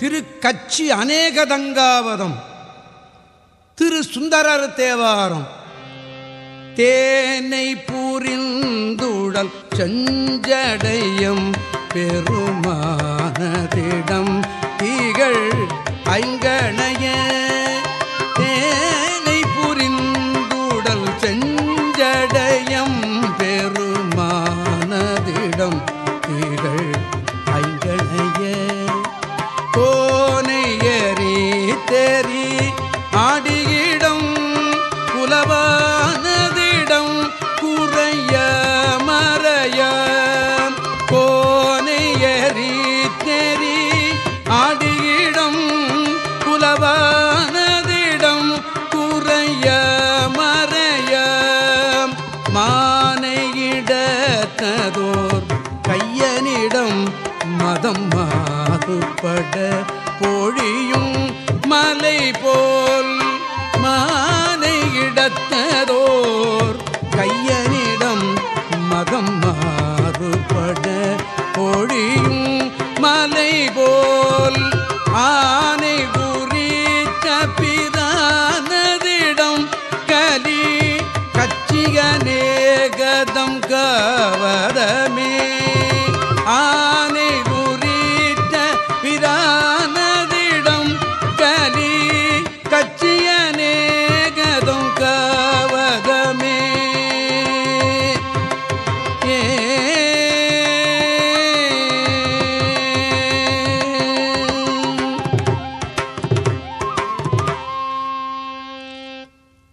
திரு கச்சி அநேகதங்காவதம். திரு சுந்தரர் தேவாரம். தேனை பூரிந்துடல் செஞ்சடையும் பெருமானதிடம் தீகள் ஐங்கணைய. தேனை புரிந்துடல் செஞ்சடையும் பெருமானதிடம் மானையிடத்ததோர் கையனிடம் மதம் மாறுபட பொழியும் மலை போல் மானையிடத்ததோர் கையனிடம் மதம் மா கலி கச்சிகனேகதம் கவர